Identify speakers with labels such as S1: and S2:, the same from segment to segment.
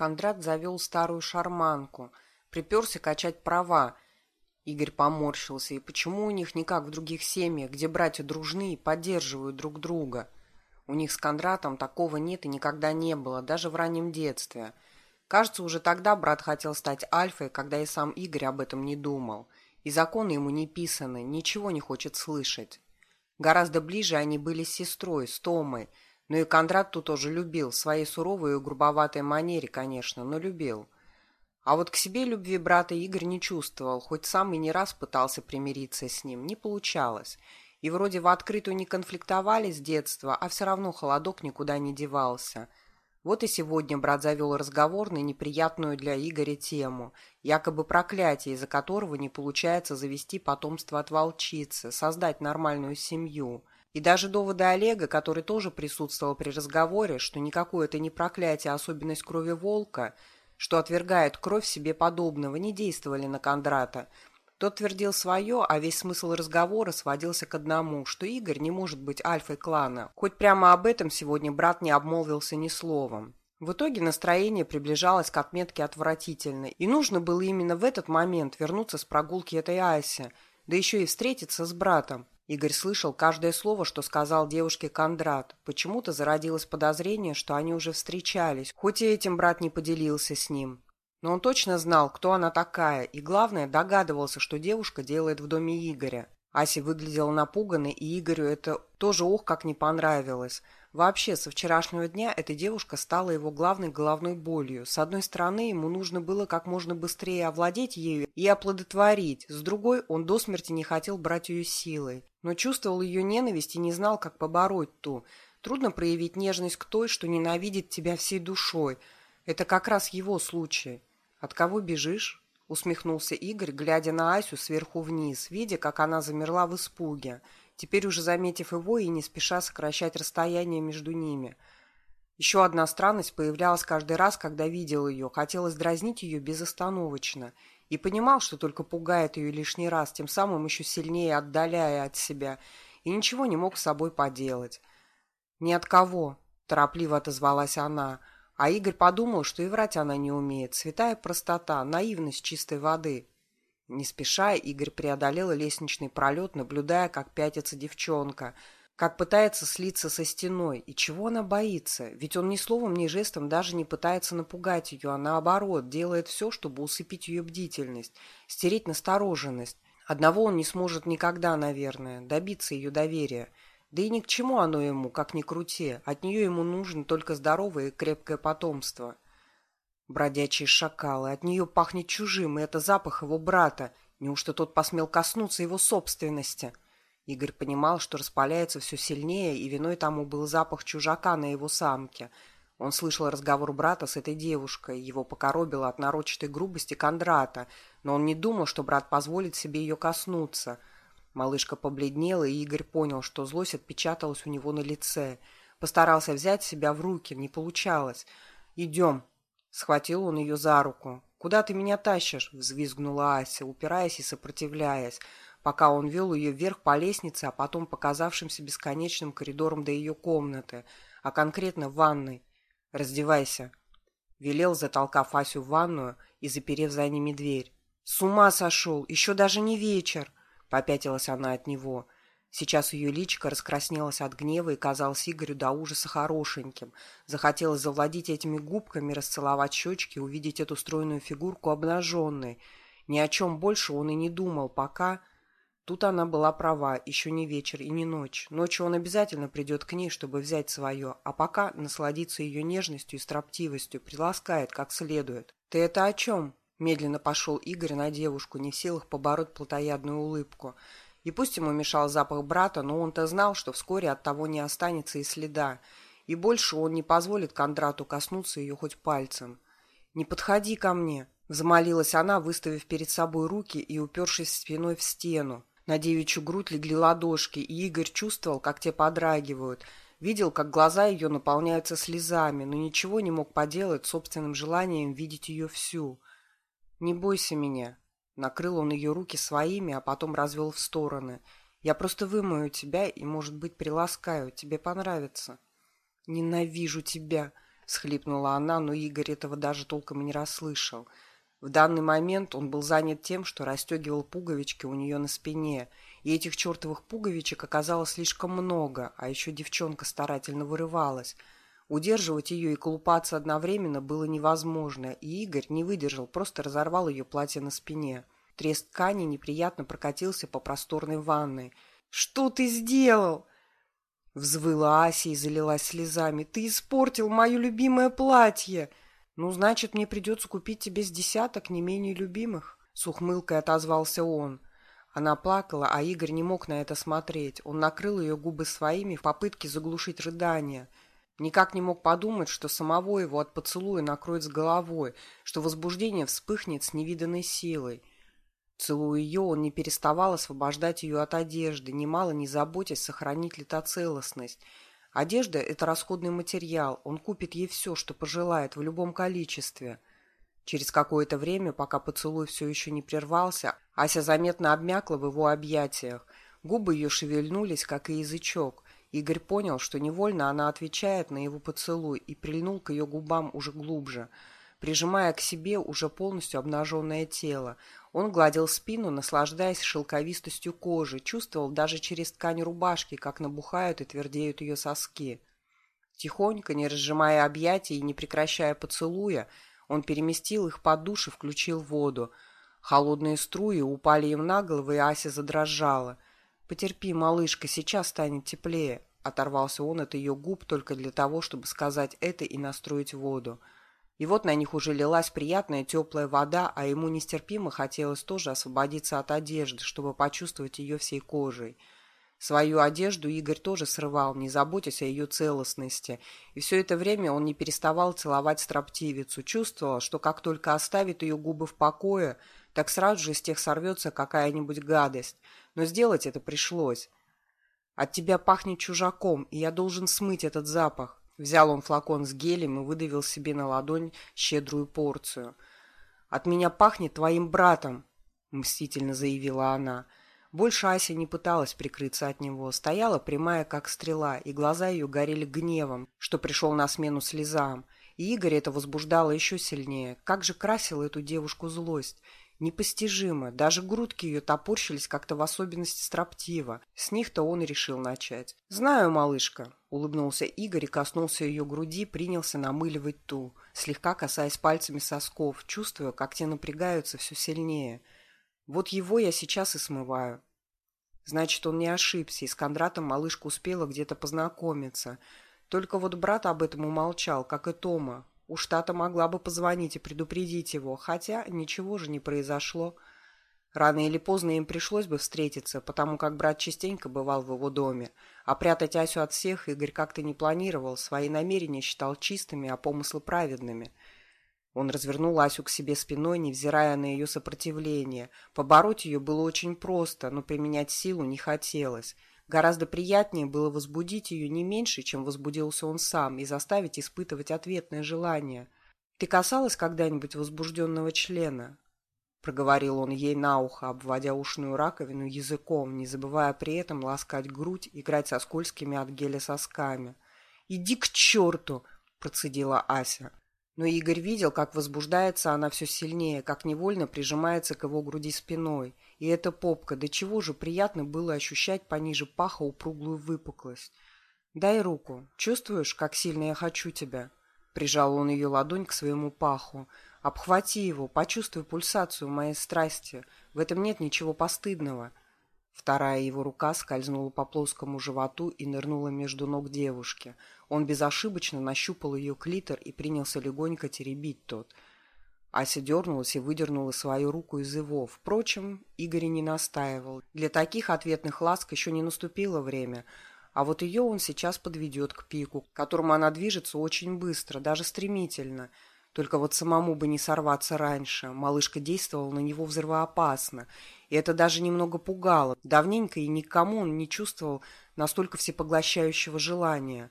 S1: Кондрат завел старую шарманку, приперся качать права. Игорь поморщился. И почему у них не как в других семьях, где братья дружны и поддерживают друг друга? У них с Кондратом такого нет и никогда не было, даже в раннем детстве. Кажется, уже тогда брат хотел стать альфой, когда и сам Игорь об этом не думал. И законы ему не писаны, ничего не хочет слышать. Гораздо ближе они были с сестрой, с Томой, но и Кондрат тут тоже любил, своей суровой и грубоватой манере, конечно, но любил. А вот к себе любви брата Игорь не чувствовал, хоть сам и не раз пытался примириться с ним, не получалось. И вроде в открытую не конфликтовали с детства, а все равно холодок никуда не девался. Вот и сегодня брат завел разговор на неприятную для Игоря тему, якобы проклятие, из-за которого не получается завести потомство от волчицы, создать нормальную семью – и даже доводы Олега, который тоже присутствовал при разговоре, что никакое это не проклятие, а особенность крови волка, что отвергает кровь себе подобного, не действовали на Кондрата. Тот твердил свое, а весь смысл разговора сводился к одному, что Игорь не может быть альфой клана. Хоть прямо об этом сегодня брат не обмолвился ни словом. В итоге настроение приближалось к отметке отвратительной, и нужно было именно в этот момент вернуться с прогулки этой Аси, да еще и встретиться с братом. Игорь слышал каждое слово, что сказал девушке Кондрат. Почему-то зародилось подозрение, что они уже встречались, хоть и этим брат не поделился с ним. Но он точно знал, кто она такая, и, главное, догадывался, что девушка делает в доме Игоря. Ася выглядела напуганной, и Игорю это тоже ох как не понравилось. Вообще, со вчерашнего дня эта девушка стала его главной головной болью. С одной стороны, ему нужно было как можно быстрее овладеть ею и оплодотворить. С другой, он до смерти не хотел брать ее силой. Но чувствовал ее ненависть и не знал, как побороть ту. Трудно проявить нежность к той, что ненавидит тебя всей душой. Это как раз его случай. От кого бежишь? Усмехнулся Игорь, глядя на Асю сверху вниз, видя, как она замерла в испуге теперь уже заметив его и не спеша сокращать расстояние между ними. Еще одна странность появлялась каждый раз, когда видел ее. Хотелось дразнить ее безостановочно. И понимал, что только пугает ее лишний раз, тем самым еще сильнее отдаляя от себя. И ничего не мог с собой поделать. «Ни от кого», – торопливо отозвалась она. А Игорь подумал, что и врать она не умеет. Святая простота, наивность чистой воды. Не спеша, Игорь преодолел лестничный пролет, наблюдая, как пятится девчонка, как пытается слиться со стеной. И чего она боится? Ведь он ни словом, ни жестом даже не пытается напугать ее, а наоборот, делает все, чтобы усыпить ее бдительность, стереть настороженность. Одного он не сможет никогда, наверное, добиться ее доверия. Да и ни к чему оно ему, как ни крути. От нее ему нужно только здоровое и крепкое потомство. Бродячие шакалы. От нее пахнет чужим, и это запах его брата. Неужто тот посмел коснуться его собственности? Игорь понимал, что распаляется все сильнее, и виной тому был запах чужака на его самке. Он слышал разговор брата с этой девушкой, его покоробило от нарочатой грубости Кондрата, но он не думал, что брат позволит себе ее коснуться. Малышка побледнела, и Игорь понял, что злость отпечаталась у него на лице. Постарался взять себя в руки, не получалось. «Идем», Схватил он ее за руку. «Куда ты меня тащишь?» — взвизгнула Ася, упираясь и сопротивляясь, пока он вел ее вверх по лестнице, а потом показавшимся бесконечным коридором до ее комнаты, а конкретно в ванной. «Раздевайся», — велел, затолкав Асю в ванную и заперев за ними дверь. «С ума сошел! Еще даже не вечер!» — попятилась она от него — Сейчас ее личико раскраснелось от гнева и казалось Игорю до ужаса хорошеньким. Захотелось завладеть этими губками, расцеловать щечки, увидеть эту стройную фигурку обнаженной. Ни о чем больше он и не думал, пока... Тут она была права, еще не вечер и не ночь. Ночью он обязательно придет к ней, чтобы взять свое, а пока насладиться ее нежностью и строптивостью, приласкает как следует. «Ты это о чем?» Медленно пошел Игорь на девушку, не в силах побороть плотоядную улыбку. И пусть ему мешал запах брата, но он-то знал, что вскоре от того не останется и следа, и больше он не позволит Кондрату коснуться ее хоть пальцем. «Не подходи ко мне!» — взмолилась она, выставив перед собой руки и упершись спиной в стену. На девичью грудь легли ладошки, и Игорь чувствовал, как те подрагивают. Видел, как глаза ее наполняются слезами, но ничего не мог поделать собственным желанием видеть ее всю. «Не бойся меня», Накрыл он ее руки своими, а потом развел в стороны. «Я просто вымою тебя и, может быть, приласкаю. Тебе понравится». «Ненавижу тебя!» схлипнула она, но Игорь этого даже толком и не расслышал. В данный момент он был занят тем, что расстегивал пуговички у нее на спине, и этих чертовых пуговичек оказалось слишком много, а еще девчонка старательно вырывалась. Удерживать ее и колупаться одновременно было невозможно, и Игорь не выдержал, просто разорвал ее платье на спине. Треск ткани неприятно прокатился по просторной ванной. «Что ты сделал?» Взвыла Ася и залилась слезами. «Ты испортил мое любимое платье!» «Ну, значит, мне придется купить тебе с десяток не менее любимых», — с ухмылкой отозвался он. Она плакала, а Игорь не мог на это смотреть. Он накрыл ее губы своими в попытке заглушить рыдания. Никак не мог подумать, что самого его от поцелуя накроет с головой, что возбуждение вспыхнет с невиданной силой. Целуя ее, он не переставал освобождать ее от одежды, немало не заботясь, сохранить ли та целостность. Одежда – это расходный материал, он купит ей все, что пожелает, в любом количестве. Через какое-то время, пока поцелуй все еще не прервался, Ася заметно обмякла в его объятиях. Губы ее шевельнулись, как и язычок. Игорь понял, что невольно она отвечает на его поцелуй и прильнул к ее губам уже глубже – прижимая к себе уже полностью обнаженное тело. Он гладил спину, наслаждаясь шелковистостью кожи, чувствовал даже через ткань рубашки, как набухают и твердеют ее соски. Тихонько, не разжимая объятий и не прекращая поцелуя, он переместил их под душ и включил воду. Холодные струи упали им на головы, и Ася задрожала. «Потерпи, малышка, сейчас станет теплее», — оторвался он от ее губ только для того, чтобы сказать это и настроить воду. И вот на них уже лилась приятная теплая вода, а ему нестерпимо хотелось тоже освободиться от одежды, чтобы почувствовать ее всей кожей. Свою одежду Игорь тоже срывал, не заботясь о ее целостности. И все это время он не переставал целовать строптивицу. Чувствовал, что как только оставит ее губы в покое, так сразу же с тех сорвется какая-нибудь гадость. Но сделать это пришлось. «От тебя пахнет чужаком, и я должен смыть этот запах. Взял он флакон с гелем и выдавил себе на ладонь щедрую порцию. «От меня пахнет твоим братом», — мстительно заявила она. Больше Ася не пыталась прикрыться от него, стояла прямая, как стрела, и глаза ее горели гневом, что пришел на смену слезам. И Игорь это возбуждало еще сильнее. Как же красила эту девушку злость. Непостижимо. Даже грудки ее топорщились как-то в особенности строптиво. С них-то он и решил начать. «Знаю, малышка», — улыбнулся Игорь и коснулся ее груди, принялся намыливать ту, слегка касаясь пальцами сосков, чувствуя, как те напрягаются все сильнее. «Вот его я сейчас и смываю». Значит, он не ошибся, и с Кондратом малышка успела где-то познакомиться. Только вот брат об этом умолчал, как и Тома, Уж Тата могла бы позвонить и предупредить его, хотя ничего же не произошло. Рано или поздно им пришлось бы встретиться, потому как брат частенько бывал в его доме, а прятать Асю от всех Игорь как-то не планировал, свои намерения считал чистыми, а помыслы праведными. Он развернул Асю к себе спиной, невзирая на ее сопротивление. Побороть ее было очень просто, но применять силу не хотелось. Гораздо приятнее было возбудить ее не меньше, чем возбудился он сам, и заставить испытывать ответное желание. «Ты касалась когда-нибудь возбужденного члена?» Проговорил он ей на ухо, обводя ушную раковину языком, не забывая при этом ласкать грудь, играть со скользкими от геля сосками. «Иди к черту!» – процедила Ася. Но Игорь видел, как возбуждается она все сильнее, как невольно прижимается к его груди спиной. И эта попка, до чего же приятно было ощущать пониже паха упруглую выпуклость. «Дай руку. Чувствуешь, как сильно я хочу тебя?» Прижал он ее ладонь к своему паху. «Обхвати его, почувствуй пульсацию моей страсти. В этом нет ничего постыдного». Вторая его рука скользнула по плоскому животу и нырнула между ног девушки. Он безошибочно нащупал ее клитор и принялся легонько теребить тот. Ася дернулась и выдернула свою руку из его. Впрочем, Игорь не настаивал. Для таких ответных ласк еще не наступило время, а вот ее он сейчас подведет к пику, к которому она движется очень быстро, даже стремительно – только вот самому бы не сорваться раньше. Малышка действовала на него взрывоопасно. И это даже немного пугало. Давненько и никому он не чувствовал настолько всепоглощающего желания.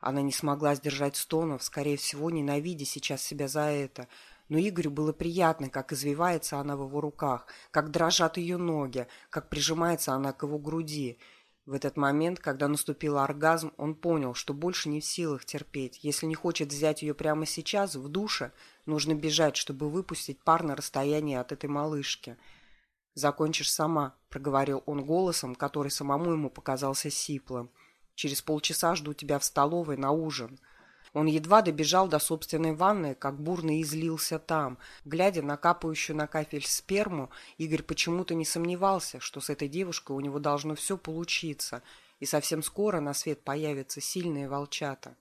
S1: Она не смогла сдержать стонов, скорее всего, ненавидя сейчас себя за это. Но Игорю было приятно, как извивается она в его руках, как дрожат ее ноги, как прижимается она к его груди. В этот момент, когда наступил оргазм, он понял, что больше не в силах терпеть. Если не хочет взять ее прямо сейчас, в душе, нужно бежать, чтобы выпустить пар на расстояние от этой малышки. «Закончишь сама», — проговорил он голосом, который самому ему показался сиплым. «Через полчаса жду тебя в столовой на ужин». Он едва добежал до собственной ванны, как бурно излился там. Глядя на капающую на кафель сперму, Игорь почему-то не сомневался, что с этой девушкой у него должно все получиться, и совсем скоро на свет появятся сильные волчата.